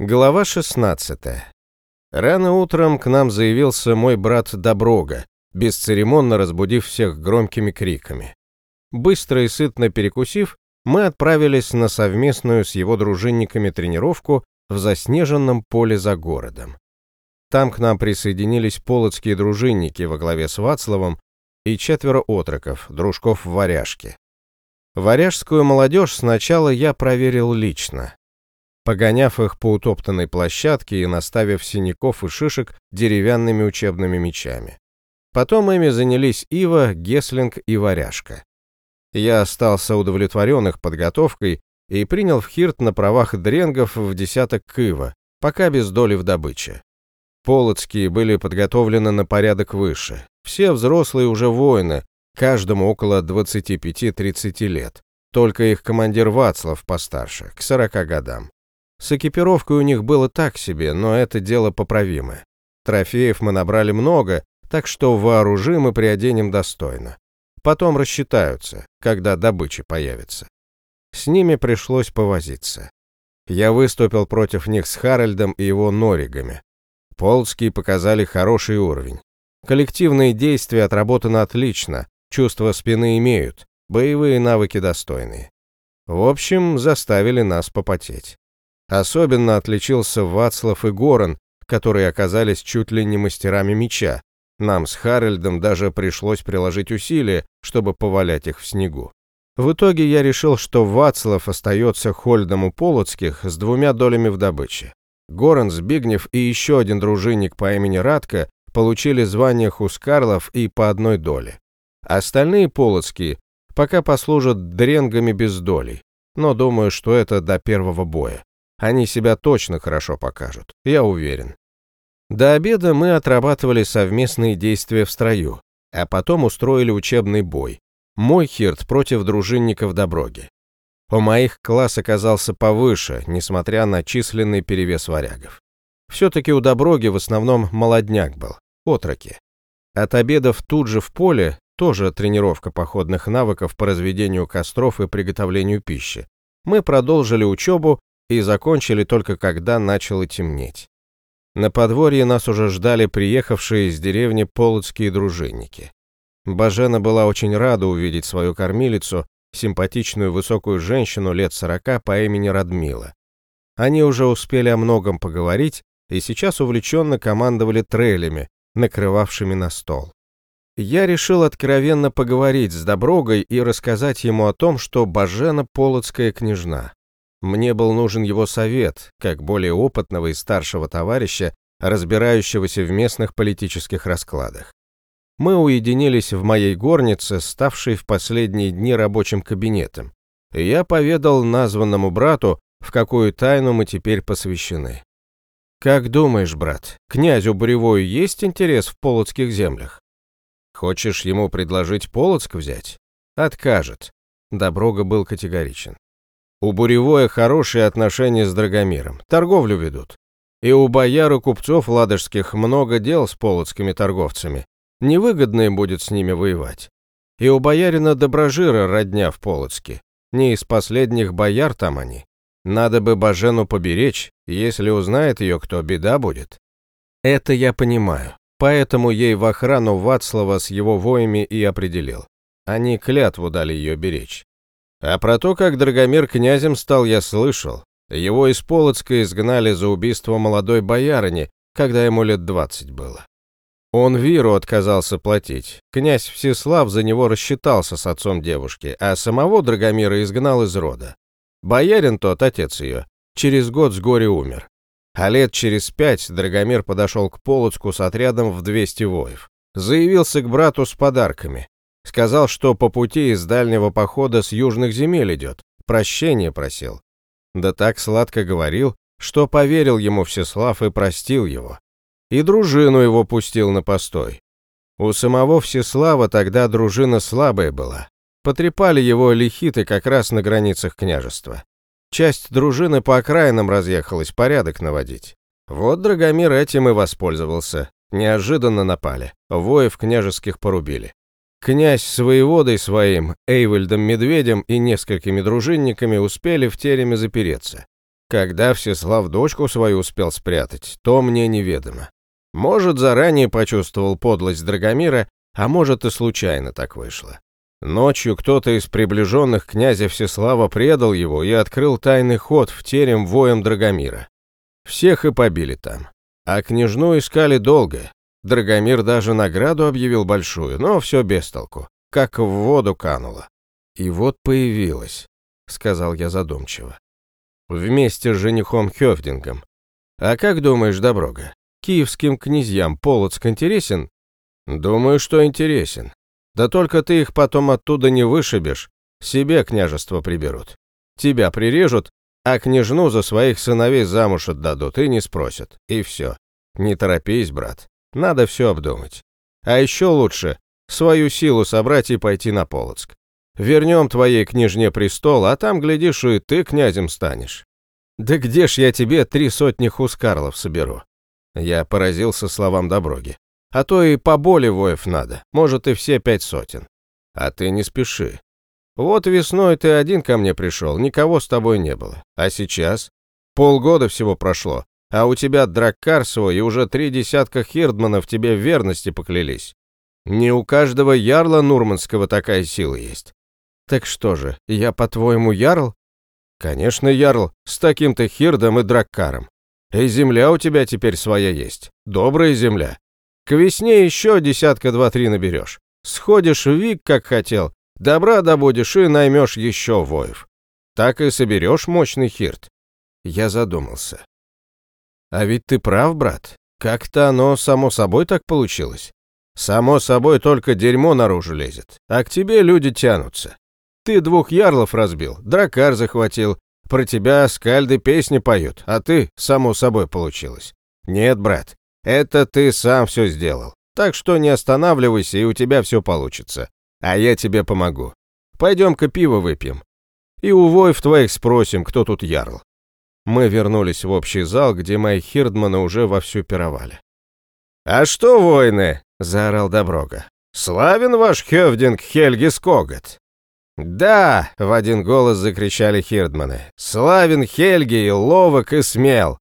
Глава 16. Рано утром к нам заявился мой брат Доброга, бесцеремонно разбудив всех громкими криками. Быстро и сытно перекусив, мы отправились на совместную с его дружинниками тренировку в заснеженном поле за городом. Там к нам присоединились полоцкие дружинники во главе с Вацлавом и четверо отроков, дружков варяжки. Варяжскую молодежь сначала я проверил лично, погоняв их по утоптанной площадке и наставив синяков и шишек деревянными учебными мечами. Потом ими занялись Ива, Геслинг и Варяжка. Я остался удовлетворен их подготовкой и принял в Хирт на правах дренгов в десяток Кыва, пока без доли в добыче. Полоцкие были подготовлены на порядок выше. Все взрослые уже воины, каждому около 25-30 лет. Только их командир Вацлав постарше, к 40 годам. С экипировкой у них было так себе, но это дело поправимое. Трофеев мы набрали много, так что вооружим и приоденем достойно. Потом рассчитаются, когда добыча появится. С ними пришлось повозиться. Я выступил против них с Харальдом и его норигами. Полцкие показали хороший уровень. Коллективные действия отработаны отлично, чувства спины имеют, боевые навыки достойные. В общем, заставили нас попотеть. Особенно отличился Вацлав и Горан, которые оказались чуть ли не мастерами меча. Нам с Харальдом даже пришлось приложить усилия, чтобы повалять их в снегу. В итоге я решил, что Вацлав остается Хольдом у Полоцких с двумя долями в добыче. Горан, Збигнев и еще один дружинник по имени Радко получили звание Хускарлов и по одной доле. Остальные Полоцкие пока послужат дренгами без долей, но думаю, что это до первого боя. Они себя точно хорошо покажут, я уверен. До обеда мы отрабатывали совместные действия в строю, а потом устроили учебный бой. Мой хирт против дружинников Доброги. У моих класс оказался повыше, несмотря на численный перевес варягов. Все-таки у Доброги в основном молодняк был, отроки. От обедов тут же в поле, тоже тренировка походных навыков по разведению костров и приготовлению пищи, мы продолжили учебу и закончили только когда начало темнеть. На подворье нас уже ждали приехавшие из деревни полоцкие дружинники. Бажена была очень рада увидеть свою кормилицу, симпатичную высокую женщину лет сорока по имени Радмила. Они уже успели о многом поговорить и сейчас увлеченно командовали трелями, накрывавшими на стол. Я решил откровенно поговорить с Доброгой и рассказать ему о том, что Бажена полоцкая княжна. Мне был нужен его совет, как более опытного и старшего товарища, разбирающегося в местных политических раскладах. Мы уединились в моей горнице, ставшей в последние дни рабочим кабинетом, и я поведал названному брату, в какую тайну мы теперь посвящены. «Как думаешь, брат, князю Буревою есть интерес в полоцких землях? Хочешь ему предложить Полоцк взять? Откажет». Доброга был категоричен. У Буревое хорошие отношения с Драгомиром, торговлю ведут. И у бояр купцов ладожских много дел с полоцкими торговцами. Невыгодно им будет с ними воевать. И у боярина Доброжира родня в Полоцке. Не из последних бояр там они. Надо бы Бажену поберечь, если узнает ее кто, беда будет. Это я понимаю. Поэтому ей в охрану Вацлава с его воями и определил. Они клятву дали ее беречь. А про то, как Драгомир князем стал, я слышал. Его из Полоцка изгнали за убийство молодой боярыни, когда ему лет двадцать было. Он Виру отказался платить. Князь Всеслав за него рассчитался с отцом девушки, а самого Драгомира изгнал из рода. Боярин тот, отец ее, через год с горя умер. А лет через пять Драгомир подошел к Полоцку с отрядом в 200 воев. Заявился к брату с подарками. Сказал, что по пути из дальнего похода с южных земель идет. Прощение просил. Да так сладко говорил, что поверил ему Всеслав и простил его. И дружину его пустил на постой. У самого Всеслава тогда дружина слабая была. Потрепали его лихиты как раз на границах княжества. Часть дружины по окраинам разъехалась порядок наводить. Вот Драгомир этим и воспользовался. Неожиданно напали. Воев княжеских порубили. Князь с воеводой своим, Эйвальдом Медведем и несколькими дружинниками успели в тереме запереться. Когда Всеслав дочку свою успел спрятать, то мне неведомо. Может, заранее почувствовал подлость Драгомира, а может и случайно так вышло. Ночью кто-то из приближенных князя Всеслава предал его и открыл тайный ход в терем воем Драгомира. Всех и побили там. А княжну искали долго. Драгомир даже награду объявил большую, но все без толку, как в воду кануло. И вот появилась, сказал я задумчиво. Вместе с женихом Хёфдингом. А как думаешь, Доброга, киевским князьям Полоцк интересен? Думаю, что интересен. Да только ты их потом оттуда не вышибешь, себе княжество приберут. Тебя прирежут, а княжну за своих сыновей замуж отдадут и не спросят. И все. Не торопись, брат. Надо все обдумать. А еще лучше свою силу собрать и пойти на Полоцк. Вернем твоей княжне престол, а там, глядишь, и ты князем станешь. Да где ж я тебе три сотни хускарлов соберу? Я поразился словам Доброги. А то и поболе воев надо, может и все пять сотен. А ты не спеши. Вот весной ты один ко мне пришел, никого с тобой не было. А сейчас? Полгода всего прошло, а у тебя драккар свой и уже три десятка хирдманов тебе в верности поклялись. Не у каждого ярла Нурманского такая сила есть. Так что же, я, по-твоему, ярл? Конечно, ярл, с таким-то хирдом и драккаром. И земля у тебя теперь своя есть, добрая земля. К весне еще десятка два-три наберешь. Сходишь в Вик, как хотел, добра добудешь и наймешь еще воев. Так и соберешь мощный хирт. Я задумался. А ведь ты прав, брат. Как-то оно само собой так получилось. Само собой только дерьмо наружу лезет, а к тебе люди тянутся. Ты двух ярлов разбил, дракар захватил, про тебя скальды песни поют, а ты, само собой, получилось. Нет, брат, это ты сам все сделал. Так что не останавливайся, и у тебя все получится. А я тебе помогу. Пойдем-ка пиво выпьем. И у воев твоих спросим, кто тут ярл. Мы вернулись в общий зал, где мои хирдманы уже вовсю пировали. «А что, воины?» — заорал Доброга. «Славен ваш Хевдинг Хельги Скогат!» «Да!» — в один голос закричали хирдманы. «Славен Хельги и ловок и смел!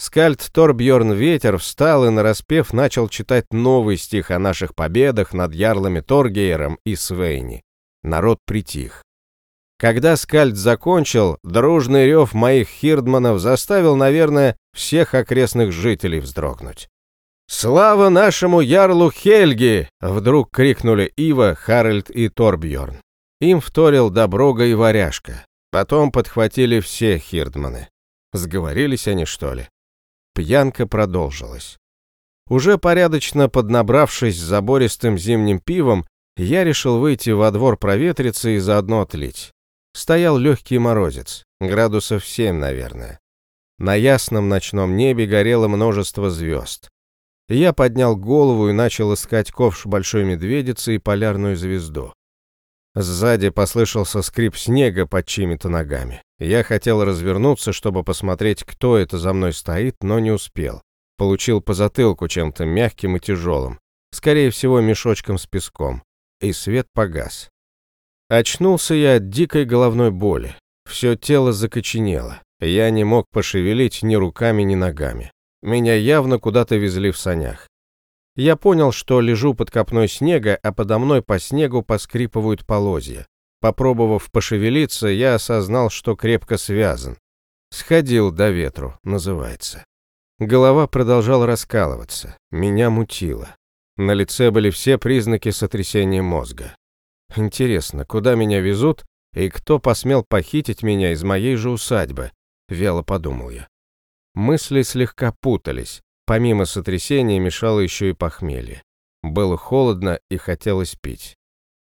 Скальд Торбьорн Ветер встал и нараспев начал читать новый стих о наших победах над ярлами Торгейром и Свейни. Народ притих. Когда Скальд закончил, дружный рев моих хирдманов заставил, наверное, всех окрестных жителей вздрогнуть. «Слава нашему ярлу Хельги!» — вдруг крикнули Ива, Харальд и Торбьорн. Им вторил Доброга и Варяжка. Потом подхватили все хирдманы. Сговорились они, что ли? Пьянка продолжилась. Уже порядочно поднабравшись забористым зимним пивом, я решил выйти во двор проветриться и заодно отлить. Стоял легкий морозец, градусов семь, наверное. На ясном ночном небе горело множество звезд. Я поднял голову и начал искать ковш большой медведицы и полярную звезду. Сзади послышался скрип снега под чьими-то ногами. Я хотел развернуться, чтобы посмотреть, кто это за мной стоит, но не успел. Получил по затылку чем-то мягким и тяжелым. Скорее всего, мешочком с песком. И свет погас. Очнулся я от дикой головной боли. Все тело закоченело. Я не мог пошевелить ни руками, ни ногами. Меня явно куда-то везли в санях. Я понял, что лежу под копной снега, а подо мной по снегу поскрипывают полозья. Попробовав пошевелиться, я осознал, что крепко связан. «Сходил до ветру», называется. Голова продолжала раскалываться, меня мутило. На лице были все признаки сотрясения мозга. Интересно, куда меня везут и кто посмел похитить меня из моей же усадьбы? Вяло подумал я. Мысли слегка путались. Помимо сотрясения мешало еще и похмелье. Было холодно и хотелось пить.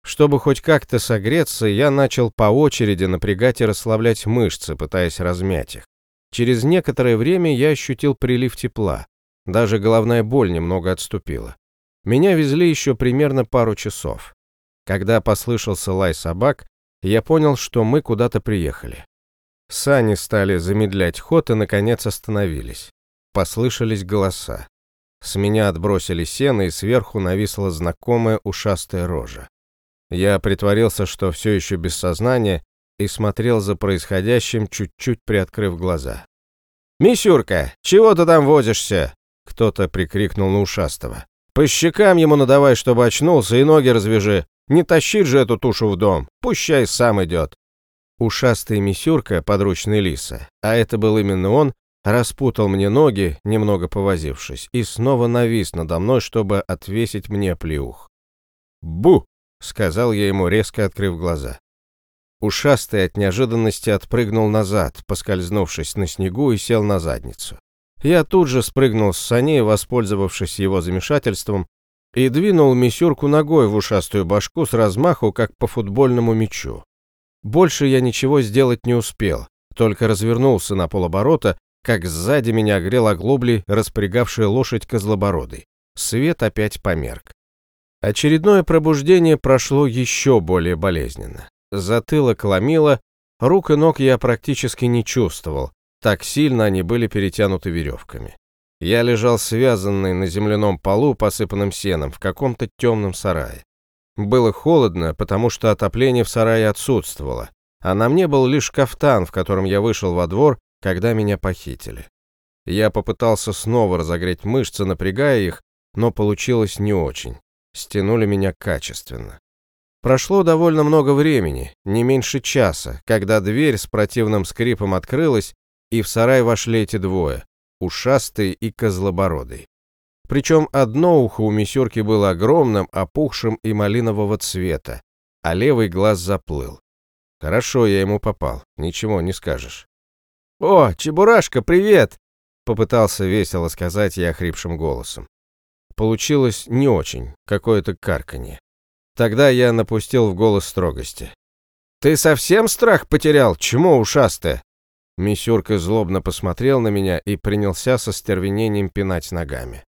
Чтобы хоть как-то согреться, я начал по очереди напрягать и расслаблять мышцы, пытаясь размять их. Через некоторое время я ощутил прилив тепла. Даже головная боль немного отступила. Меня везли еще примерно пару часов. Когда послышался лай собак, я понял, что мы куда-то приехали. Сани стали замедлять ход и, наконец, остановились. Послышались голоса. С меня отбросили сено, и сверху нависла знакомая ушастая рожа. Я притворился, что все еще без сознания, и смотрел за происходящим, чуть-чуть приоткрыв глаза. «Мисюрка, чего ты там возишься?» Кто-то прикрикнул на ушастого. «По щекам ему надавай, чтобы очнулся, и ноги развяжи. Не тащи же эту тушу в дом, пущай сам идет». Ушастый Мисюрка, подручный Лиса, а это был именно он, распутал мне ноги, немного повозившись, и снова навис надо мной, чтобы отвесить мне плеух. «Бу!» — сказал я ему, резко открыв глаза. Ушастый от неожиданности отпрыгнул назад, поскользнувшись на снегу и сел на задницу. Я тут же спрыгнул с саней, воспользовавшись его замешательством, и двинул мисюрку ногой в ушастую башку с размаху, как по футбольному мячу. Больше я ничего сделать не успел, только развернулся на полоборота, как сзади меня грел оглобли, распрягавшая лошадь козлобородой. Свет опять померк. Очередное пробуждение прошло еще более болезненно. Затылок ломило, рук и ног я практически не чувствовал, так сильно они были перетянуты веревками. Я лежал связанный на земляном полу, посыпанным сеном, в каком-то темном сарае. Было холодно, потому что отопление в сарае отсутствовало, а на мне был лишь кафтан, в котором я вышел во двор, когда меня похитили. Я попытался снова разогреть мышцы, напрягая их, но получилось не очень. Стянули меня качественно. Прошло довольно много времени, не меньше часа, когда дверь с противным скрипом открылась, и в сарай вошли эти двое, ушастый и козлобородый. Причем одно ухо у Мисюрки было огромным, опухшим и малинового цвета, а левый глаз заплыл. Хорошо я ему попал, ничего не скажешь. «О, Чебурашка, привет!» Попытался весело сказать я хрипшим голосом. Получилось не очень, какое-то карканье. Тогда я напустил в голос строгости. «Ты совсем страх потерял? Чему ушастая?» Мисюрка злобно посмотрел на меня и принялся со стервенением пинать ногами.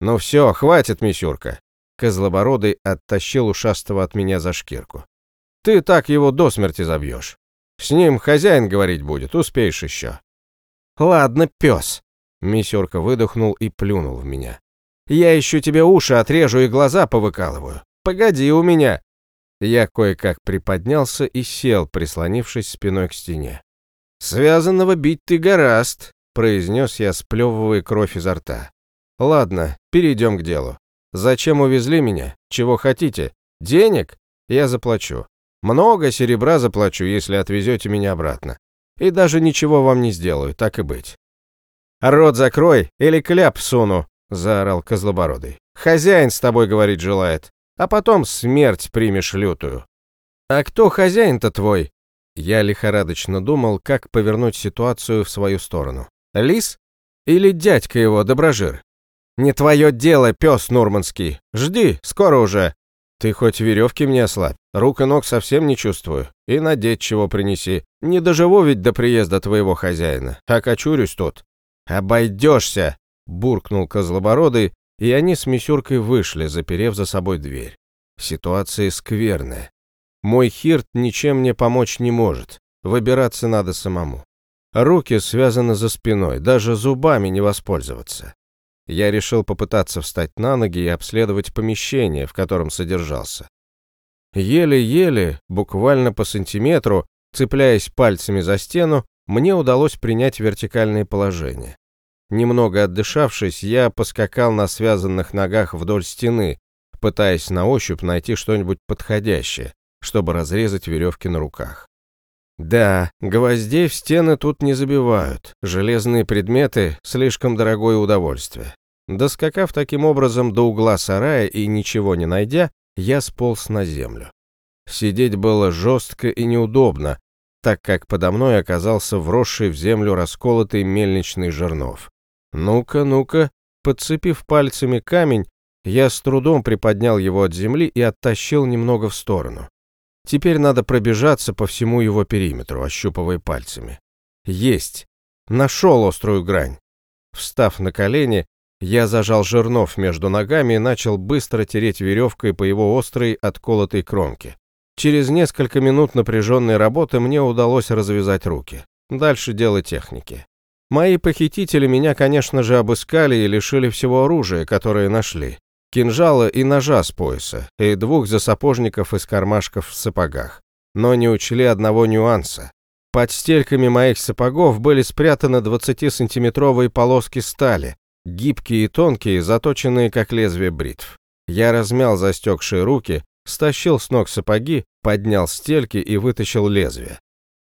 «Ну все, хватит, Мисюрка!» Козлобородый оттащил ушастого от меня за шкирку. «Ты так его до смерти забьешь. С ним хозяин говорить будет, успеешь еще». «Ладно, пес!» Мисюрка выдохнул и плюнул в меня. «Я еще тебе уши отрежу и глаза повыкалываю. Погоди у меня!» Я кое-как приподнялся и сел, прислонившись спиной к стене. «Связанного бить ты гораст», — произнес я, сплевывая кровь изо рта. «Ладно, перейдем к делу. Зачем увезли меня? Чего хотите? Денег? Я заплачу. Много серебра заплачу, если отвезете меня обратно. И даже ничего вам не сделаю, так и быть». «Рот закрой, или кляп суну», — заорал Козлобородый. «Хозяин с тобой говорить желает а потом смерть примешь лютую. А кто хозяин-то твой? Я лихорадочно думал, как повернуть ситуацию в свою сторону. Лис? Или дядька его, Доброжир? Не твое дело, пес Нурманский. Жди, скоро уже. Ты хоть веревки мне ослабь, рук и ног совсем не чувствую. И надеть чего принеси. Не доживу ведь до приезда твоего хозяина, а кочурюсь тут. Обойдешься, буркнул Козлобородый, и они с Мисюркой вышли, заперев за собой дверь. Ситуация скверная. Мой Хирт ничем мне помочь не может. Выбираться надо самому. Руки связаны за спиной, даже зубами не воспользоваться. Я решил попытаться встать на ноги и обследовать помещение, в котором содержался. Еле-еле, буквально по сантиметру, цепляясь пальцами за стену, мне удалось принять вертикальное положение. Немного отдышавшись, я поскакал на связанных ногах вдоль стены, пытаясь на ощупь найти что-нибудь подходящее, чтобы разрезать веревки на руках. Да, гвоздей в стены тут не забивают, железные предметы – слишком дорогое удовольствие. Доскакав таким образом до угла сарая и ничего не найдя, я сполз на землю. Сидеть было жестко и неудобно, так как подо мной оказался вросший в землю расколотый мельничный жернов. «Ну-ка, ну-ка!» Подцепив пальцами камень, я с трудом приподнял его от земли и оттащил немного в сторону. Теперь надо пробежаться по всему его периметру, ощупывая пальцами. Есть! Нашел острую грань. Встав на колени, я зажал жернов между ногами и начал быстро тереть веревкой по его острой отколотой кромке. Через несколько минут напряженной работы мне удалось развязать руки. Дальше дело техники. Мои похитители меня, конечно же, обыскали и лишили всего оружия, которое нашли. Кинжала и ножа с пояса, и двух засапожников из кармашков в сапогах. но не учли одного нюанса. Под стельками моих сапогов были спрятаны 20-сантиметровые полоски стали, гибкие и тонкие, заточенные как лезвие бритв. Я размял застегшие руки, стащил с ног сапоги, поднял стельки и вытащил лезвие.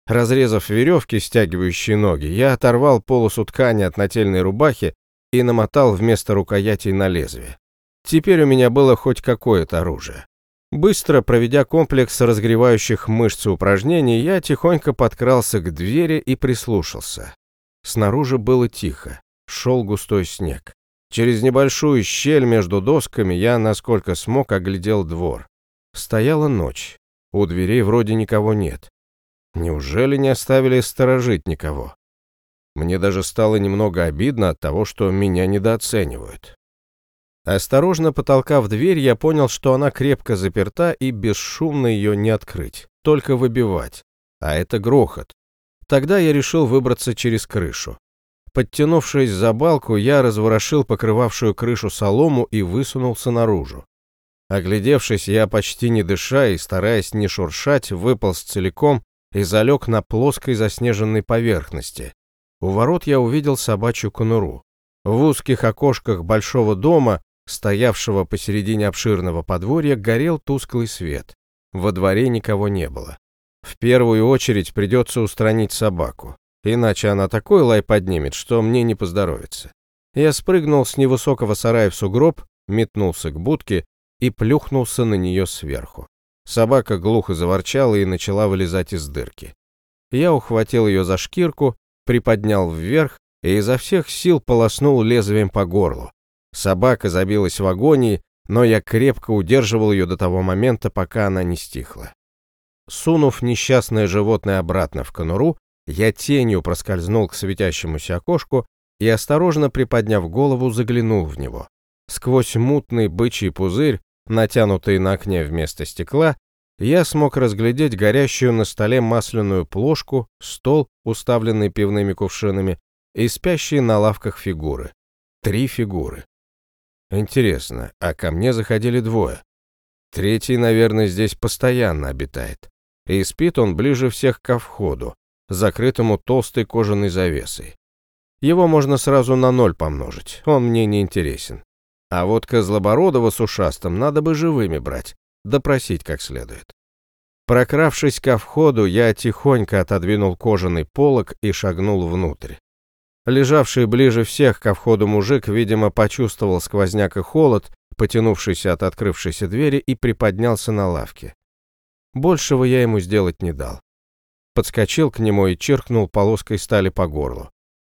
Разрезав веревки, стягивающие ноги, я оторвал полосу ткани от нательной рубахи и намотал вместо рукоятей на лезвие. Теперь у меня было хоть какое-то оружие. Быстро проведя комплекс разгревающих мышц упражнений, я тихонько подкрался к двери и прислушался. Снаружи было тихо, шел густой снег. Через небольшую щель между досками я, насколько смог, оглядел двор. Стояла ночь. У дверей вроде никого нет. Неужели не оставили сторожить никого? Мне даже стало немного обидно от того, что меня недооценивают. Осторожно потолкав дверь, я понял, что она крепко заперта и бесшумно ее не открыть, только выбивать. А это грохот. Тогда я решил выбраться через крышу. Подтянувшись за балку, я разворошил покрывавшую крышу солому и высунулся наружу. Оглядевшись, я почти не дыша и стараясь не шуршать, выполз целиком и залег на плоской заснеженной поверхности. У ворот я увидел собачью конуру. В узких окошках большого дома, стоявшего посередине обширного подворья, горел тусклый свет. Во дворе никого не было. В первую очередь придется устранить собаку, иначе она такой лай поднимет, что мне не поздоровится. Я спрыгнул с невысокого сарая в сугроб, метнулся к будке и плюхнулся на нее сверху. Собака глухо заворчала и начала вылезать из дырки. Я ухватил ее за шкирку, приподнял вверх и изо всех сил полоснул лезвием по горлу. Собака забилась в агонии, но я крепко удерживал ее до того момента, пока она не стихла. Сунув несчастное животное обратно в конуру, я тенью проскользнул к светящемуся окошку и, осторожно приподняв голову, заглянул в него. Сквозь мутный бычий пузырь натянутые на окне вместо стекла, я смог разглядеть горящую на столе масляную плошку, стол, уставленный пивными кувшинами, и спящие на лавках фигуры. Три фигуры. Интересно, а ко мне заходили двое. Третий, наверное, здесь постоянно обитает. И спит он ближе всех ко входу, закрытому толстой кожаной завесой. Его можно сразу на ноль помножить, он мне не интересен. А вот Козлобородова с ушастым надо бы живыми брать, допросить как следует. Прокравшись ко входу, я тихонько отодвинул кожаный полог и шагнул внутрь. Лежавший ближе всех ко входу мужик, видимо, почувствовал сквозняк и холод, потянувшийся от открывшейся двери, и приподнялся на лавке. Большего я ему сделать не дал. Подскочил к нему и чиркнул полоской стали по горлу.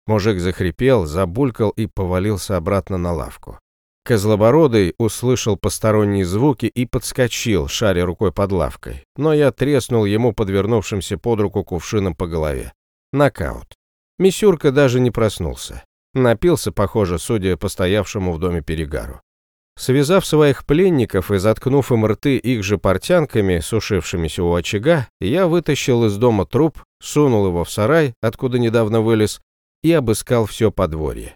Мужик захрипел, забулькал и повалился обратно на лавку. Козлобородый услышал посторонние звуки и подскочил, шаря рукой под лавкой, но я треснул ему подвернувшимся под руку кувшином по голове. Нокаут. Мисюрка даже не проснулся. Напился, похоже, судя по стоявшему в доме перегару. Связав своих пленников и заткнув им рты их же портянками, сушившимися у очага, я вытащил из дома труп, сунул его в сарай, откуда недавно вылез, и обыскал все подворье.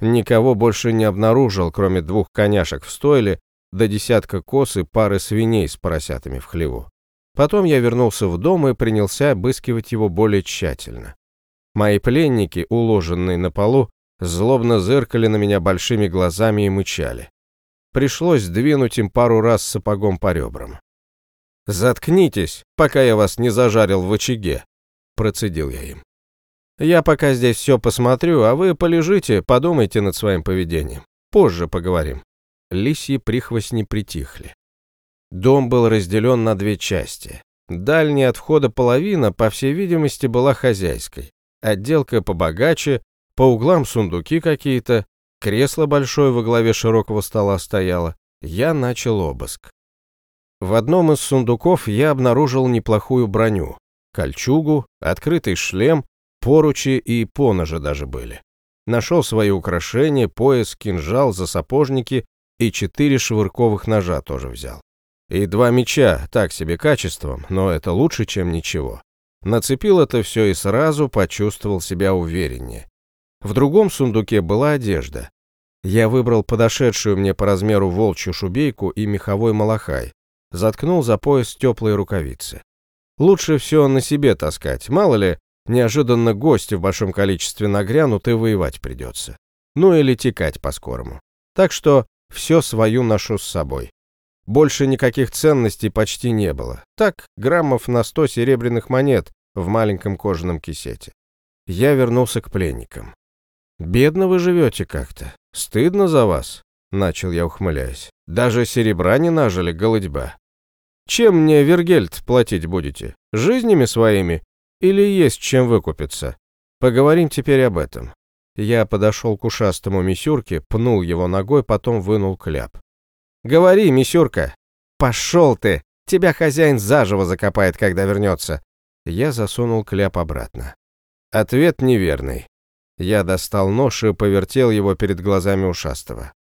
Никого больше не обнаружил, кроме двух коняшек в стойле, до десятка коз и пары свиней с поросятами в хлеву. Потом я вернулся в дом и принялся обыскивать его более тщательно. Мои пленники, уложенные на полу, злобно зыркали на меня большими глазами и мычали. Пришлось двинуть им пару раз сапогом по ребрам. «Заткнитесь, пока я вас не зажарил в очаге», — процедил я им. Я пока здесь все посмотрю, а вы полежите, подумайте над своим поведением. Позже поговорим». Лисьи прихвостни притихли. Дом был разделен на две части. Дальняя от входа половина, по всей видимости, была хозяйской. Отделка побогаче, по углам сундуки какие-то, кресло большое во главе широкого стола стояло. Я начал обыск. В одном из сундуков я обнаружил неплохую броню. Кольчугу, открытый шлем, Поручи и поножи даже были. Нашел свои украшения, пояс, кинжал, засапожники и четыре швырковых ножа тоже взял. И два меча, так себе качеством, но это лучше, чем ничего. Нацепил это все и сразу почувствовал себя увереннее. В другом сундуке была одежда. Я выбрал подошедшую мне по размеру волчью шубейку и меховой малахай, заткнул за пояс теплые рукавицы. Лучше все на себе таскать, мало ли, неожиданно гости в большом количестве нагрянут и воевать придется. Ну или текать по-скорому. Так что все свою ношу с собой. Больше никаких ценностей почти не было. Так, граммов на сто серебряных монет в маленьком кожаном кисете. Я вернулся к пленникам. «Бедно вы живете как-то. Стыдно за вас», — начал я, ухмыляясь. «Даже серебра не нажили, голодьба. Чем мне, Вергельд, платить будете? Жизнями своими? Или есть чем выкупиться? Поговорим теперь об этом». Я подошел к ушастому мисюрке, пнул его ногой, потом вынул кляп. «Говори, мисюрка!» «Пошел ты! Тебя хозяин заживо закопает, когда вернется!» Я засунул кляп обратно. Ответ неверный. Я достал нож и повертел его перед глазами ушастого.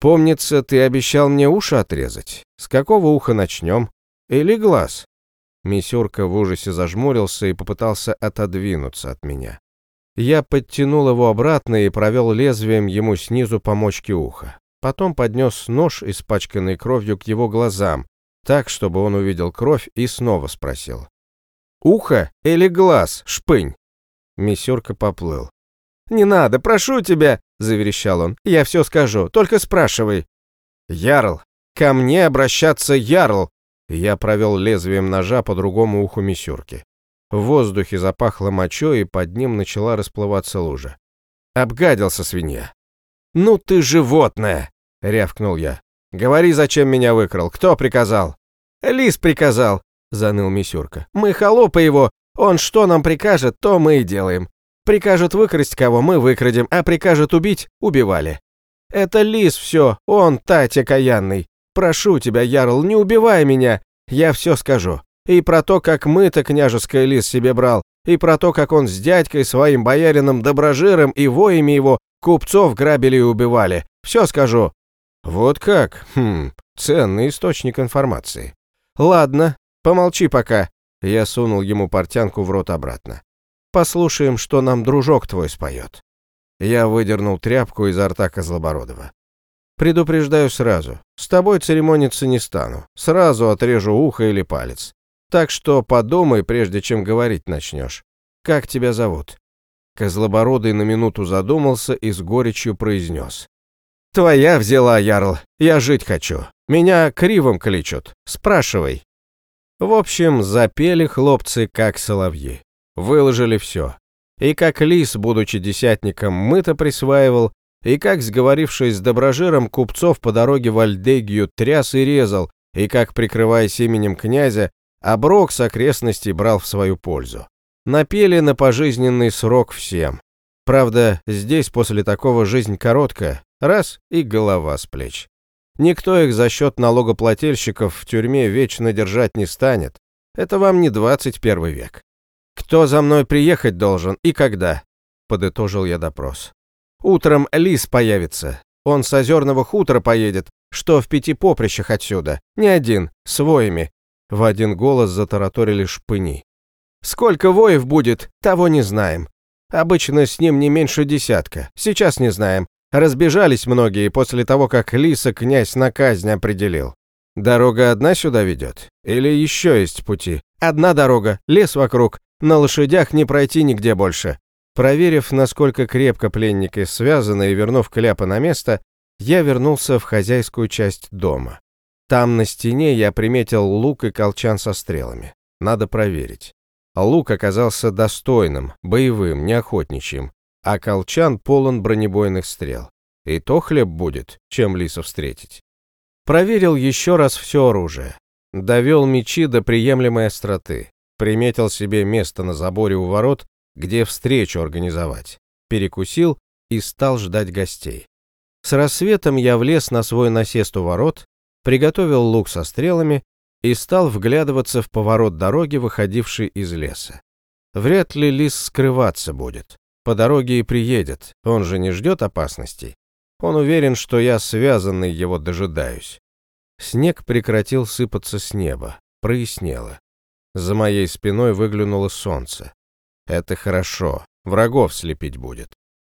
«Помнится, ты обещал мне уши отрезать. С какого уха начнем? Или глаз?» Мисюрка в ужасе зажмурился и попытался отодвинуться от меня. Я подтянул его обратно и провел лезвием ему снизу по мочке уха. Потом поднес нож, испачканный кровью, к его глазам, так, чтобы он увидел кровь, и снова спросил. «Ухо или глаз, шпынь?» Мисюрка поплыл. «Не надо, прошу тебя!» — заверещал он. «Я все скажу, только спрашивай». «Ярл! Ко мне обращаться, Ярл!» Я провел лезвием ножа по другому уху Мисюрки. В воздухе запахло мочой, и под ним начала расплываться лужа. Обгадился свинья. «Ну ты животное!» — рявкнул я. «Говори, зачем меня выкрал? Кто приказал?» «Лис приказал», — заныл Мисюрка. «Мы холопы его. Он что нам прикажет, то мы и делаем. Прикажет выкрасть кого, мы выкрадем, а прикажет убить — убивали. Это лис все, он Татя Каянный. Прошу тебя, Ярл, не убивай меня, я все скажу. И про то, как мы-то княжеское лис себе брал, и про то, как он с дядькой своим боярином Доброжиром и воями его купцов грабили и убивали. Все скажу. Вот как? Хм, ценный источник информации. Ладно, помолчи пока. Я сунул ему портянку в рот обратно. Послушаем, что нам дружок твой споет. Я выдернул тряпку изо рта Козлобородова. Предупреждаю сразу, с тобой церемониться не стану. Сразу отрежу ухо или палец. Так что подумай, прежде чем говорить начнешь. Как тебя зовут?» Козлобородый на минуту задумался и с горечью произнес. «Твоя взяла, Ярл. Я жить хочу. Меня кривом кличут. Спрашивай». В общем, запели хлопцы, как соловьи. Выложили все. И как лис, будучи десятником, мыто присваивал, и как, сговорившись с доброжиром, купцов по дороге в Альдегию тряс и резал, и как, прикрываясь именем князя, а Брок с окрестностей брал в свою пользу. Напели на пожизненный срок всем. Правда, здесь после такого жизнь короткая, раз и голова с плеч. Никто их за счет налогоплательщиков в тюрьме вечно держать не станет. Это вам не 21 век. «Кто за мной приехать должен и когда?» — подытожил я допрос. «Утром лис появится. Он с озерного хутора поедет, что в пяти поприщах отсюда. Не один, с воями. В один голос затараторили шпыни. «Сколько воев будет, того не знаем. Обычно с ним не меньше десятка, сейчас не знаем. Разбежались многие после того, как Лиса князь на казнь определил. Дорога одна сюда ведет? Или еще есть пути? Одна дорога, лес вокруг, на лошадях не пройти нигде больше». Проверив, насколько крепко пленники связаны и вернув кляпа на место, я вернулся в хозяйскую часть дома. Там на стене я приметил лук и колчан со стрелами. Надо проверить. Лук оказался достойным, боевым, не охотничьим, а колчан полон бронебойных стрел. И то хлеб будет, чем лиса встретить. Проверил еще раз все оружие. Довел мечи до приемлемой остроты. Приметил себе место на заборе у ворот, где встречу организовать. Перекусил и стал ждать гостей. С рассветом я влез на свой насест у ворот, приготовил лук со стрелами и стал вглядываться в поворот дороги, выходивший из леса. Вряд ли лис скрываться будет. По дороге и приедет, он же не ждет опасностей. Он уверен, что я связанный его дожидаюсь. Снег прекратил сыпаться с неба, прояснело. За моей спиной выглянуло солнце. Это хорошо, врагов слепить будет.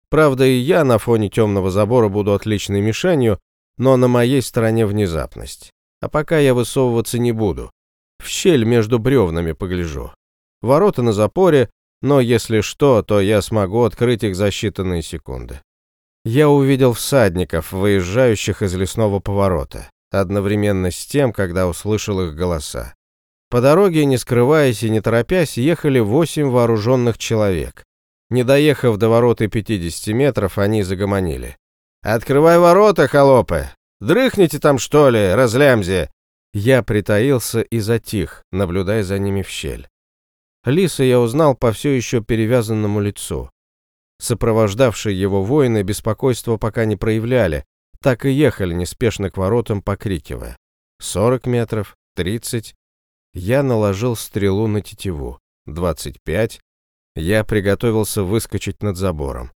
Правда, и я на фоне темного забора буду отличной мишенью, но на моей стороне внезапность. А пока я высовываться не буду. В щель между бревнами погляжу. Ворота на запоре, но если что, то я смогу открыть их за считанные секунды. Я увидел всадников, выезжающих из лесного поворота, одновременно с тем, когда услышал их голоса. По дороге, не скрываясь и не торопясь, ехали восемь вооруженных человек. Не доехав до ворот и 50 метров, они загомонили. «Открывай ворота, холопы! Дрыхните там, что ли, разлямзи!» Я притаился и затих, наблюдая за ними в щель. Лиса я узнал по все еще перевязанному лицу. Сопровождавшие его воины беспокойства пока не проявляли, так и ехали неспешно к воротам, покрикивая. «Сорок метров, тридцать». Я наложил стрелу на тетиву. «Двадцать пять». Я приготовился выскочить над забором.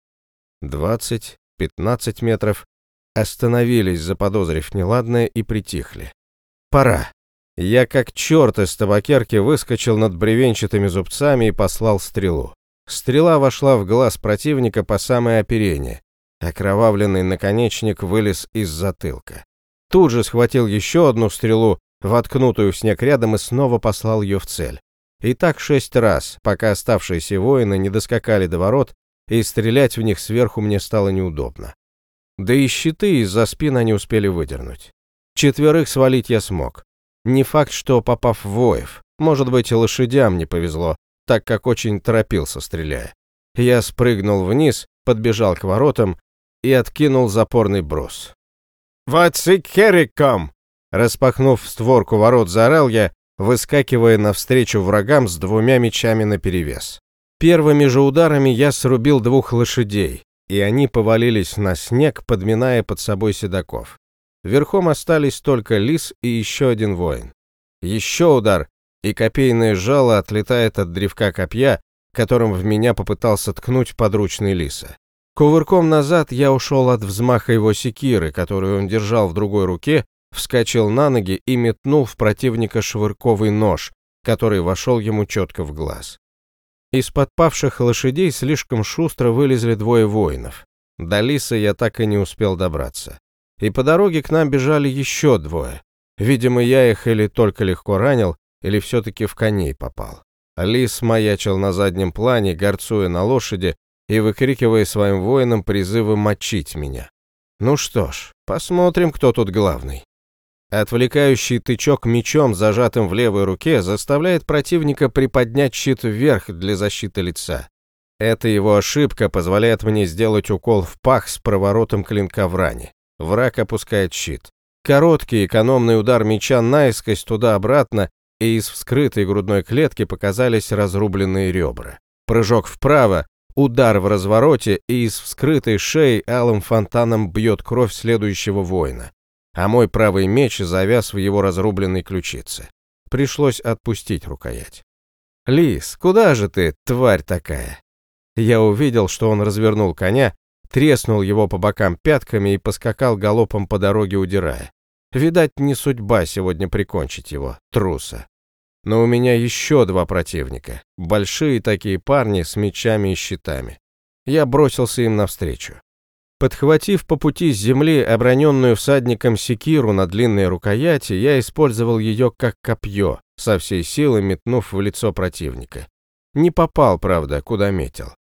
«Двадцать, пятнадцать метров». Остановились, заподозрив неладное, и притихли. «Пора». Я как черт из табакерки выскочил над бревенчатыми зубцами и послал стрелу. Стрела вошла в глаз противника по самое оперение. Окровавленный наконечник вылез из затылка. Тут же схватил еще одну стрелу, воткнутую в снег рядом, и снова послал ее в цель. И так шесть раз, пока оставшиеся воины не доскакали до ворот, и стрелять в них сверху мне стало неудобно. Да и щиты из-за спин они успели выдернуть. Четверых свалить я смог. Не факт, что попав в воев. Может быть, лошадям не повезло, так как очень торопился, стреляя. Я спрыгнул вниз, подбежал к воротам и откинул запорный брус. «Вацикериком!» Распахнув створку ворот, заорал я, выскакивая навстречу врагам с двумя мечами наперевес. Первыми же ударами я срубил двух лошадей, и они повалились на снег, подминая под собой седаков. Верхом остались только лис и еще один воин. Еще удар, и копейное жало отлетает от древка копья, которым в меня попытался ткнуть подручный лиса. Кувырком назад я ушел от взмаха его секиры, которую он держал в другой руке, вскочил на ноги и метнул в противника швырковый нож, который вошел ему четко в глаз. Из подпавших лошадей слишком шустро вылезли двое воинов. До лиса я так и не успел добраться и по дороге к нам бежали еще двое. Видимо, я их или только легко ранил, или все-таки в коней попал. Лис маячил на заднем плане, горцуя на лошади и выкрикивая своим воинам призывы мочить меня. Ну что ж, посмотрим, кто тут главный. Отвлекающий тычок мечом, зажатым в левой руке, заставляет противника приподнять щит вверх для защиты лица. Эта его ошибка позволяет мне сделать укол в пах с проворотом клинка в ране. Враг опускает щит. Короткий экономный удар меча наискось туда-обратно, и из вскрытой грудной клетки показались разрубленные ребра. Прыжок вправо, удар в развороте, и из вскрытой шеи алым фонтаном бьет кровь следующего воина. А мой правый меч завяз в его разрубленной ключице. Пришлось отпустить рукоять. «Лис, куда же ты, тварь такая?» Я увидел, что он развернул коня треснул его по бокам пятками и поскакал галопом по дороге, удирая. Видать, не судьба сегодня прикончить его, труса. Но у меня еще два противника, большие такие парни с мечами и щитами. Я бросился им навстречу. Подхватив по пути с земли оброненную всадником секиру на длинной рукояти, я использовал ее как копье, со всей силы метнув в лицо противника. Не попал, правда, куда метил.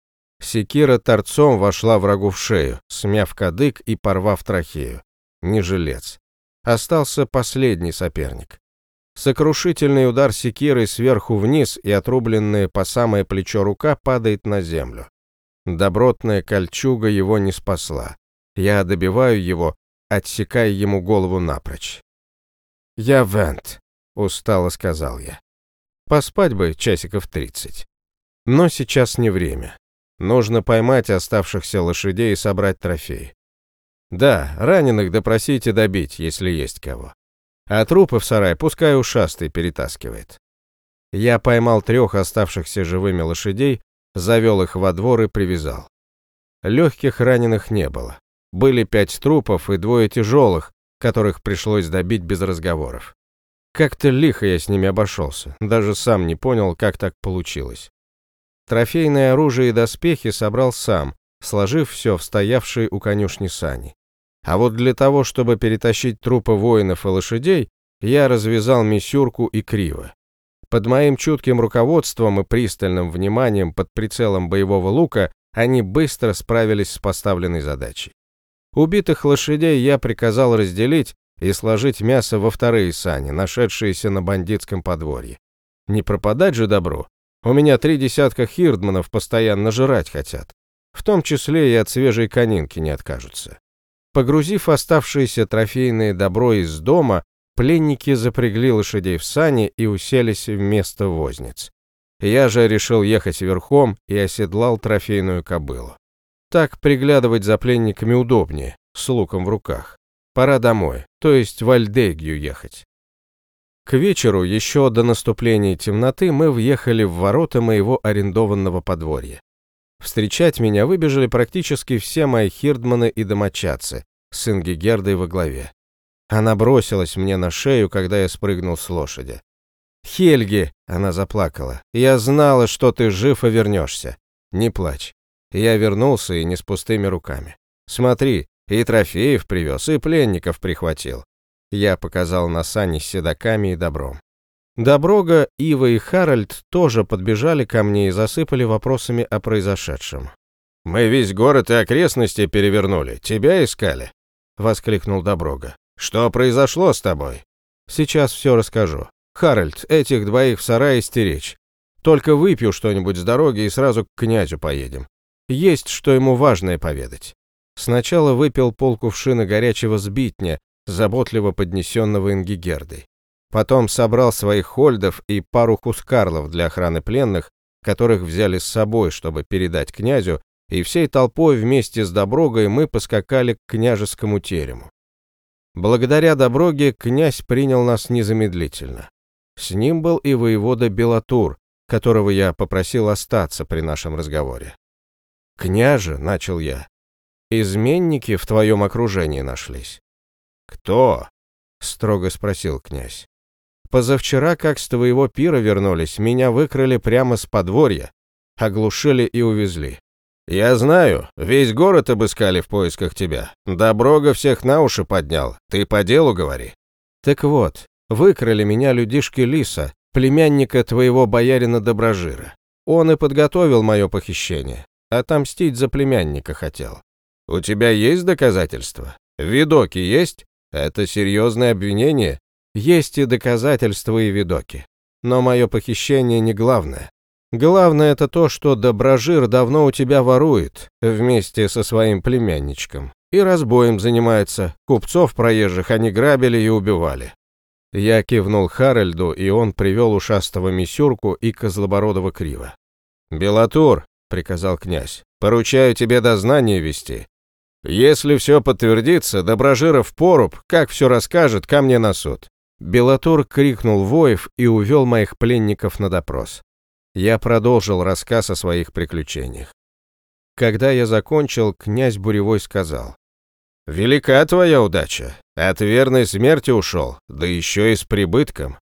Секира торцом вошла врагу в шею, смяв кадык и порвав трахею. Не жилец. Остался последний соперник. Сокрушительный удар секирой сверху вниз и отрубленная по самое плечо рука падает на землю. Добротная кольчуга его не спасла. Я добиваю его, отсекая ему голову напрочь. «Я Вент», — устало сказал я. Поспать бы часиков тридцать. Но сейчас не время. Нужно поймать оставшихся лошадей и собрать трофей. Да, раненых допросить и добить, если есть кого. А трупы в сарай пускай ушастый перетаскивает. Я поймал трех оставшихся живыми лошадей, завел их во двор и привязал. Легких раненых не было. Были пять трупов и двое тяжелых, которых пришлось добить без разговоров. Как-то лихо я с ними обошелся, даже сам не понял, как так получилось. Трофейное оружие и доспехи собрал сам, сложив все в стоявшие у конюшни сани. А вот для того, чтобы перетащить трупы воинов и лошадей, я развязал мисюрку и криво. Под моим чутким руководством и пристальным вниманием под прицелом боевого лука они быстро справились с поставленной задачей. Убитых лошадей я приказал разделить и сложить мясо во вторые сани, нашедшиеся на бандитском подворье. Не пропадать же добро. У меня три десятка хирдманов постоянно жрать хотят. В том числе и от свежей конинки не откажутся. Погрузив оставшееся трофейное добро из дома, пленники запрягли лошадей в сани и уселись вместо возниц. Я же решил ехать верхом и оседлал трофейную кобылу. Так приглядывать за пленниками удобнее, с луком в руках. Пора домой, то есть в Альдегию ехать. К вечеру, еще до наступления темноты, мы въехали в ворота моего арендованного подворья. Встречать меня выбежали практически все мои хирдманы и домочадцы, с Ингигердой во главе. Она бросилась мне на шею, когда я спрыгнул с лошади. «Хельги!» — она заплакала. «Я знала, что ты жив и вернешься. Не плачь. Я вернулся и не с пустыми руками. Смотри, и трофеев привез, и пленников прихватил». Я показал на сани с седаками и добром. Доброга, Ива и Харальд тоже подбежали ко мне и засыпали вопросами о произошедшем. «Мы весь город и окрестности перевернули, тебя искали», — воскликнул Доброга. «Что произошло с тобой?» «Сейчас все расскажу. Харальд, этих двоих в сарае стеречь. Только выпью что-нибудь с дороги и сразу к князю поедем. Есть, что ему важное поведать». Сначала выпил полкувшина горячего сбитня, заботливо поднесенного Ингигердой. Потом собрал своих хольдов и пару хускарлов для охраны пленных, которых взяли с собой, чтобы передать князю, и всей толпой вместе с Доброгой мы поскакали к княжескому терему. Благодаря Доброге князь принял нас незамедлительно. С ним был и воевода Белатур, которого я попросил остаться при нашем разговоре. «Княже», — начал я, — «изменники в твоем окружении нашлись». «Кто?» — строго спросил князь. Позавчера, как с твоего пира вернулись, меня выкрали прямо с подворья, оглушили и увезли. Я знаю, весь город обыскали в поисках тебя. Доброга всех на уши поднял. Ты по делу говори. Так вот, выкрали меня людишки Лиса, племянника твоего боярина Доброжира. Он и подготовил мое похищение. Отомстить за племянника хотел. У тебя есть доказательства? Видоки есть? Это серьезное обвинение, есть и доказательства и видоки. Но мое похищение не главное. Главное это то, что Доброжир давно у тебя ворует, вместе со своим племянничком. И разбоем занимается. Купцов проезжих они грабили и убивали. Я кивнул Харальду, и он привел ушастого Мисюрку и Козлобородова Крива. «Белатур», — приказал князь, — «поручаю тебе дознание вести. Если все подтвердится, Доброжиров поруб, как все расскажет, ко мне на суд. Белатор крикнул воев и увел моих пленников на допрос. Я продолжил рассказ о своих приключениях. Когда я закончил, князь Буревой сказал. «Велика твоя удача. От верной смерти ушел, да еще и с прибытком.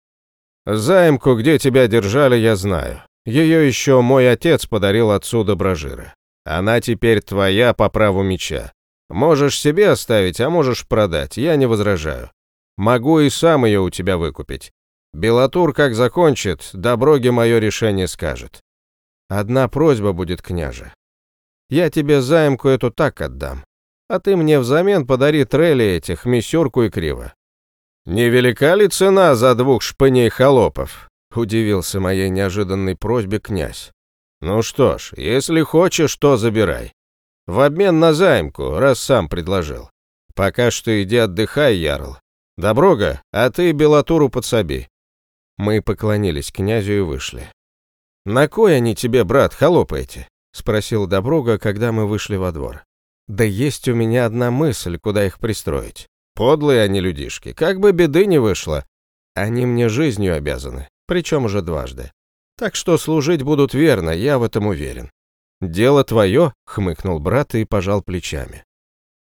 Заимку, где тебя держали, я знаю. Ее еще мой отец подарил отцу Доброжира. Она теперь твоя по праву меча. Можешь себе оставить, а можешь продать, я не возражаю. Могу и сам ее у тебя выкупить. Белатур как закончит, Доброги мое решение скажет. Одна просьба будет, княже. Я тебе заимку эту так отдам, а ты мне взамен подари трели этих, Мисюрку и Криво. Невелика ли цена за двух шпыней холопов? Удивился моей неожиданной просьбе князь. Ну что ж, если хочешь, то забирай. В обмен на заимку, раз сам предложил. Пока что иди отдыхай, Ярл. «Доброга, а ты Белатуру подсоби». Мы поклонились князю и вышли. «На кой они тебе, брат, холопаете?» — спросил Доброга, когда мы вышли во двор. «Да есть у меня одна мысль, куда их пристроить. Подлые они людишки, как бы беды не вышло. Они мне жизнью обязаны, причем уже дважды. Так что служить будут верно, я в этом уверен». «Дело твое», — хмыкнул брат и пожал плечами.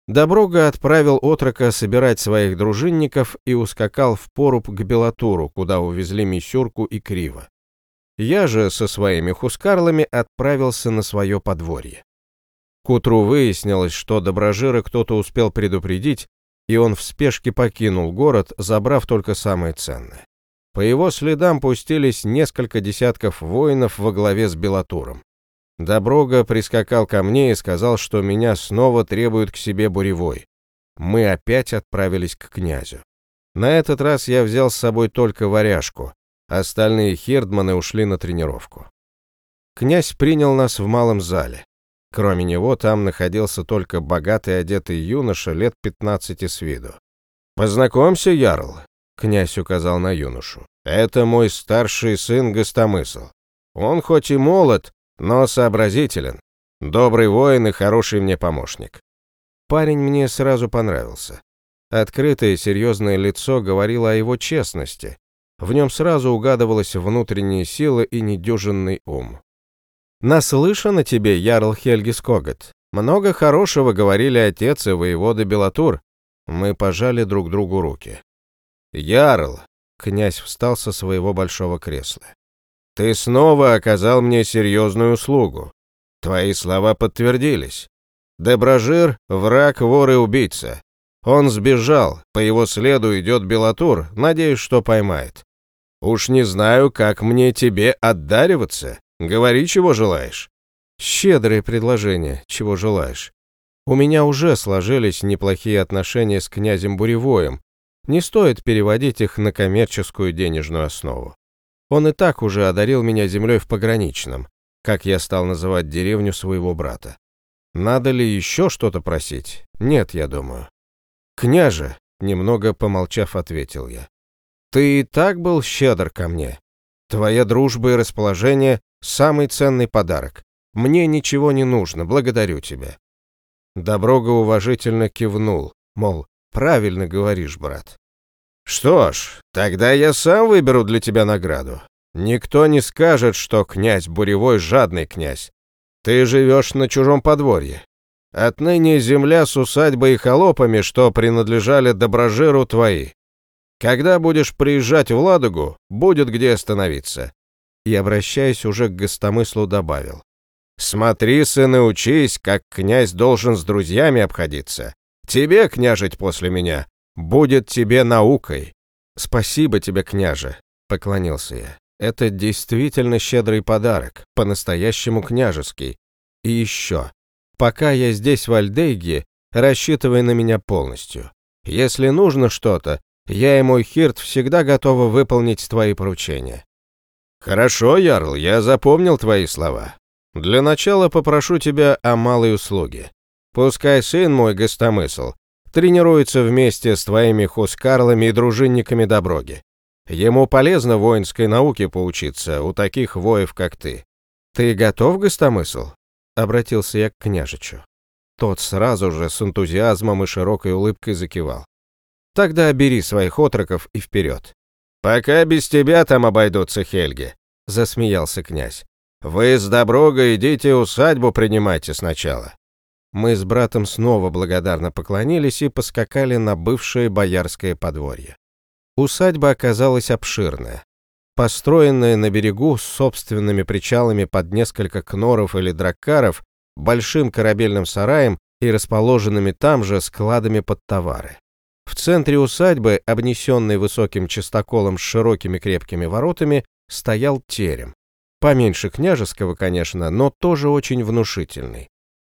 Доброга отправил отрока собирать своих дружинников и ускакал в поруб к Белатуру, куда увезли Мисюрку и Криво. Я же со своими хускарлами отправился на свое подворье. К утру выяснилось, что Доброжира кто-то успел предупредить, и он в спешке покинул город, забрав только самое ценное. По его следам пустились несколько десятков воинов во главе с Белатуром. Доброга прискакал ко мне и сказал, что меня снова требуют к себе буревой. Мы опять отправились к князю. На этот раз я взял с собой только варяжку, остальные хирдманы ушли на тренировку. Князь принял нас в малом зале. Кроме него там находился только богатый одетый юноша лет 15 с виду. «Познакомься, Ярл», — князь указал на юношу. «Это мой старший сын Гостомысл. Он хоть и молод, но сообразителен. Добрый воин и хороший мне помощник». Парень мне сразу понравился. Открытое серьезное лицо говорило о его честности. В нем сразу угадывалась внутренняя сила и недюжинный ум. «Наслышан о тебе, Ярл Хельги Скогот. Много хорошего говорили отец и воевода Белатур». Мы пожали друг другу руки. «Ярл!» — князь встал со своего большого кресла. «Ты снова оказал мне серьезную услугу. Твои слова подтвердились. Дебражир — враг, вор и убийца. Он сбежал, по его следу идет Белатур, надеюсь, что поймает. Уж не знаю, как мне тебе отдариваться. Говори, чего желаешь. Щедрое предложение, чего желаешь. У меня уже сложились неплохие отношения с князем Буревоем. Не стоит переводить их на коммерческую денежную основу. Он и так уже одарил меня землей в пограничном, как я стал называть деревню своего брата. Надо ли еще что-то просить? Нет, я думаю. «Княже», — немного помолчав, ответил я, — «ты и так был щедр ко мне. Твоя дружба и расположение — самый ценный подарок. Мне ничего не нужно, благодарю тебя». Доброга уважительно кивнул, мол, правильно говоришь, брат. «Что ж, тогда я сам выберу для тебя награду. Никто не скажет, что князь Буревой жадный князь. Ты живешь на чужом подворье. Отныне земля с усадьбой и холопами, что принадлежали Доброжиру, твои. Когда будешь приезжать в Ладогу, будет где остановиться». И, обращаясь уже к гостомыслу, добавил. «Смотри, сын, и учись, как князь должен с друзьями обходиться. Тебе, княжить после меня, будет тебе наукой». «Спасибо тебе, княже», — поклонился я. «Это действительно щедрый подарок, по-настоящему княжеский. И еще, Пока я здесь, в Альдейге, рассчитывай на меня полностью. Если нужно что-то, я и мой Хирт всегда готовы выполнить твои поручения». «Хорошо, Ярл, я запомнил твои слова. Для начала попрошу тебя о малой услуге. Пускай сын мой, гостомысл, тренируется вместе с твоими хускарлами и дружинниками Доброги. Ему полезно воинской науке поучиться у таких воев, как ты. Ты готов, гостомысл? обратился я к княжичу. Тот сразу же с энтузиазмом и широкой улыбкой закивал. «Тогда бери своих отроков и вперед». «Пока без тебя там обойдутся, Хельги», — засмеялся князь. «Вы с Доброга идите усадьбу принимайте сначала». Мы с братом снова благодарно поклонились и поскакали на бывшее боярское подворье. Усадьба оказалась обширная построенная на берегу с собственными причалами под несколько кноров или драккаров, большим корабельным сараем и расположенными там же складами под товары. В центре усадьбы, обнесенной высоким чистоколом с широкими крепкими воротами, стоял терем. Поменьше княжеского, конечно, но тоже очень внушительный.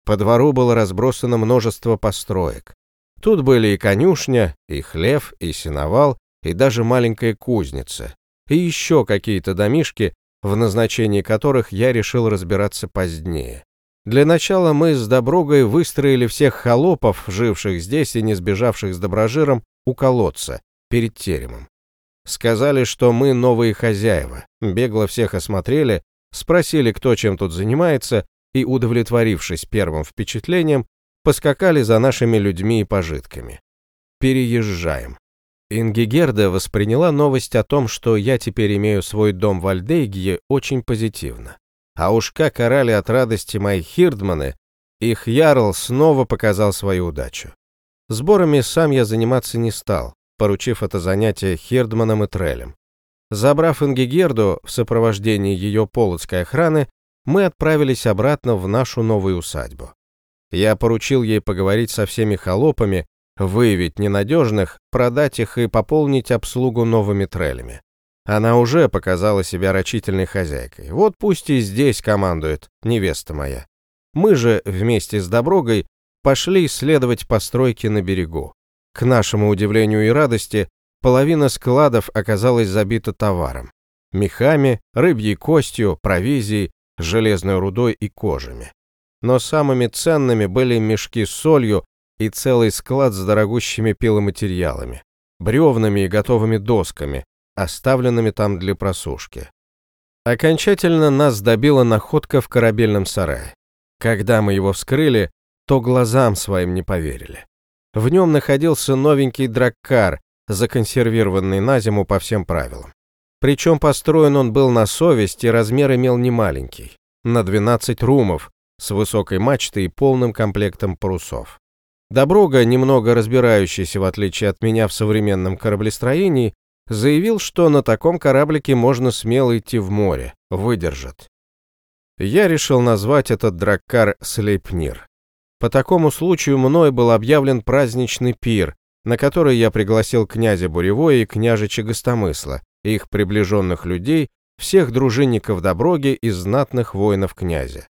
По двору было разбросано множество построек. Тут были и конюшня, и хлев, и сеновал, и даже маленькая кузница, и еще какие-то домишки, в назначении которых я решил разбираться позднее. Для начала мы с Доброгой выстроили всех холопов, живших здесь и не сбежавших с Доброжиром, у колодца, перед теремом. Сказали, что мы новые хозяева, бегло всех осмотрели, спросили, кто чем тут занимается, и, удовлетворившись первым впечатлением, поскакали за нашими людьми и пожитками. Переезжаем. Ингигерда восприняла новость о том, что я теперь имею свой дом в Альдейгье, очень позитивно. А уж как орали от радости мои хирдманы, их ярл снова показал свою удачу. Сборами сам я заниматься не стал, поручив это занятие хирдманам и трелям. Забрав Ингигерду в сопровождении ее полоцкой охраны, мы отправились обратно в нашу новую усадьбу. Я поручил ей поговорить со всеми холопами, выявить ненадежных, продать их и пополнить обслугу новыми трелями. Она уже показала себя рачительной хозяйкой. Вот пусть и здесь командует невеста моя. Мы же вместе с Доброгой пошли исследовать постройки на берегу. К нашему удивлению и радости, половина складов оказалась забита товаром. Мехами, рыбьей костью, провизией, железной рудой и кожами. Но самыми ценными были мешки с солью и целый склад с дорогущими пиломатериалами, бревнами и готовыми досками, оставленными там для просушки. Окончательно нас добила находка в корабельном сарае. Когда мы его вскрыли, то глазам своим не поверили. В нем находился новенький драккар, законсервированный на зиму по всем правилам. Причем построен он был на совесть и размер имел немаленький, на 12 румов, с высокой мачтой и полным комплектом парусов. Доброга, немного разбирающийся в отличие от меня в современном кораблестроении, заявил, что на таком кораблике можно смело идти в море, выдержат. Я решил назвать этот драккар Слейпнир. По такому случаю мной был объявлен праздничный пир, на который я пригласил князя Буревой и княжича Гостомысла, их приближенных людей, всех дружинников Доброги и знатных воинов князя.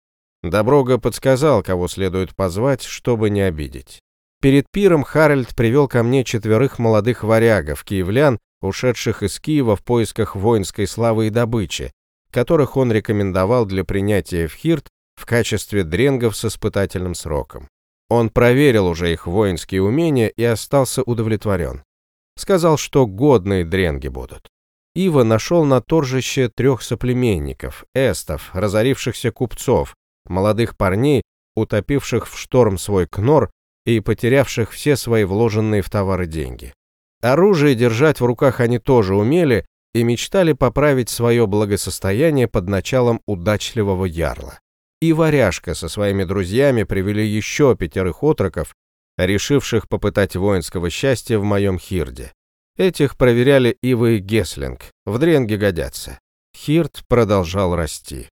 Доброга подсказал, кого следует позвать, чтобы не обидеть. Перед пиром Харальд привел ко мне четверых молодых варягов, киевлян, ушедших из Киева в поисках воинской славы и добычи, которых он рекомендовал для принятия в Хирт в качестве дренгов с испытательным сроком. Он проверил уже их воинские умения и остался удовлетворен. Сказал, что годные дренги будут. Ива нашел на торжище трех соплеменников, эстов, разорившихся купцов, молодых парней, утопивших в шторм свой кнор и потерявших все свои вложенные в товары деньги. Оружие держать в руках они тоже умели и мечтали поправить свое благосостояние под началом удачливого ярла. И варяжка со своими друзьями привели еще пятерых отроков, решивших попытать воинского счастья в моем хирде. Этих проверяли Ива и Геслинг, в дренге годятся. Хирд продолжал расти.